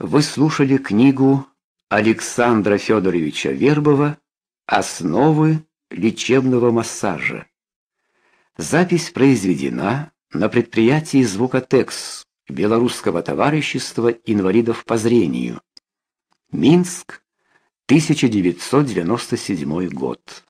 Вы слушали книгу Александра Федоровича Вербова Основы лечебного массажа. Запись произведена на предприятии Звукотекс Белорусского товарищества инвалидов по зрению. Минск, 1997 год.